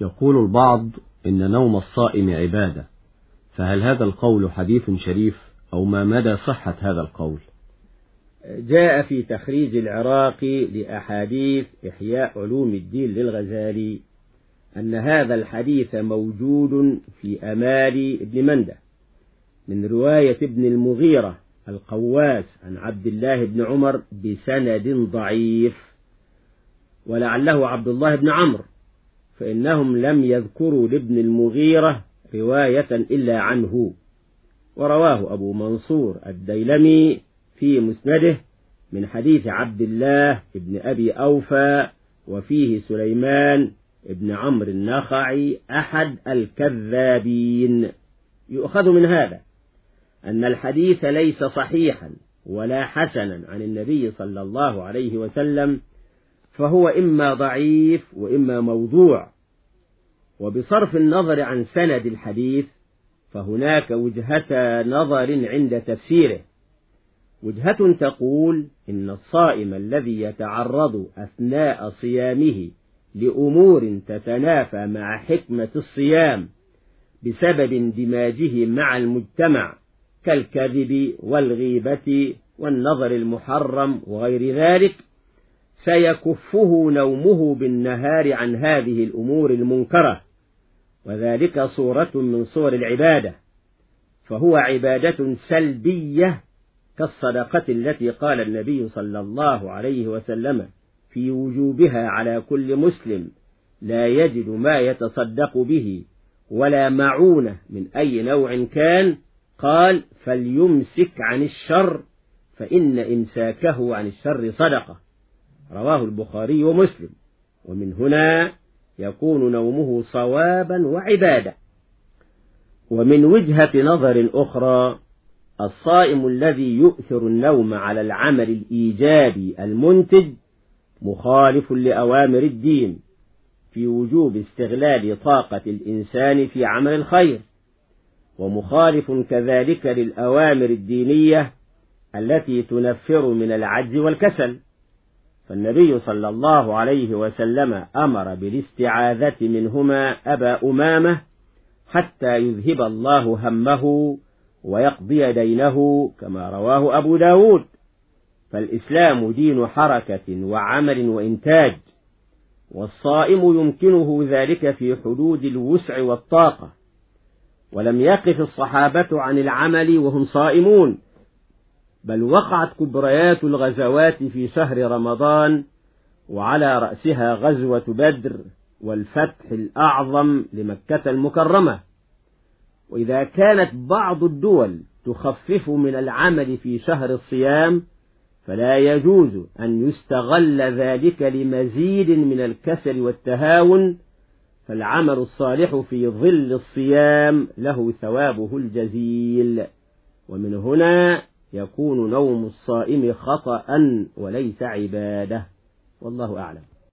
يقول البعض إن نوم الصائم عبادة فهل هذا القول حديث شريف أو ما مدى صحة هذا القول؟ جاء في تخريج العراقي لأحاديث إحياء علوم الدين للغزالي أن هذا الحديث موجود في أمال ابن مندة من رواية ابن المغيرة القواس عن عبد الله بن عمر بسند ضعيف ولعله عبد الله بن عمرو فإنهم لم يذكروا لابن المغيرة رواية إلا عنه. ورواه أبو منصور الديلمي في مسنده من حديث عبد الله بن أبي أوفى وفيه سليمان بن عمرو النخعي أحد الكذابين. يؤخذ من هذا أن الحديث ليس صحيحا ولا حسنا عن النبي صلى الله عليه وسلم فهو إما ضعيف وإما موضوع. وبصرف النظر عن سند الحديث فهناك وجهة نظر عند تفسيره. وجهة تقول إن الصائم الذي يتعرض أثناء صيامه لأمور تتنافى مع حكمة الصيام بسبب اندماجه مع المجتمع كالكذب والغيبة والنظر المحرم وغير ذلك سيكفه نومه بالنهار عن هذه الأمور المنكرة. وذلك صورة من صور العبادة. فهو عبادة سلبية كالصدقة التي قال النبي صلى الله عليه وسلم في وجوبها على كل مسلم لا يجد ما يتصدق به ولا معونة من أي نوع كان. قال فليمسك عن الشر فإن إمساكه عن الشر صدقة. رواه البخاري ومسلم. ومن هنا يكون نومه صوابا وعبادة. ومن وجهة نظر أخرى الصائم الذي يؤثر النوم على العمل الإيجابي المنتج مخالف لأوامر الدين في وجوب استغلال طاقة الإنسان في عمل الخير ومخالف كذلك للأوامر الدينية التي تنفر من العجز والكسل. فالنبي صلى الله عليه وسلم أمر بالاستعاذة منهما أبا أمامة حتى يذهب الله همه ويقضي دينه كما رواه أبو داود. فالإسلام دين حركة وعمل وإنتاج والصائم يمكنه ذلك في حدود الوسع والطاقة ولم يقف الصحابة عن العمل وهم صائمون. بل وقعت كبريات الغزوات في شهر رمضان وعلى رأسها غزوة بدر والفتح الأعظم لمكة المكرمة. وإذا كانت بعض الدول تخفف من العمل في شهر الصيام فلا يجوز أن يستغل ذلك لمزيد من الكسل والتهاون فالعمل الصالح في ظل الصيام له ثوابه الجزيل. ومن هنا يكون نوم الصائم خطأ وليس عبادة. والله أعلم.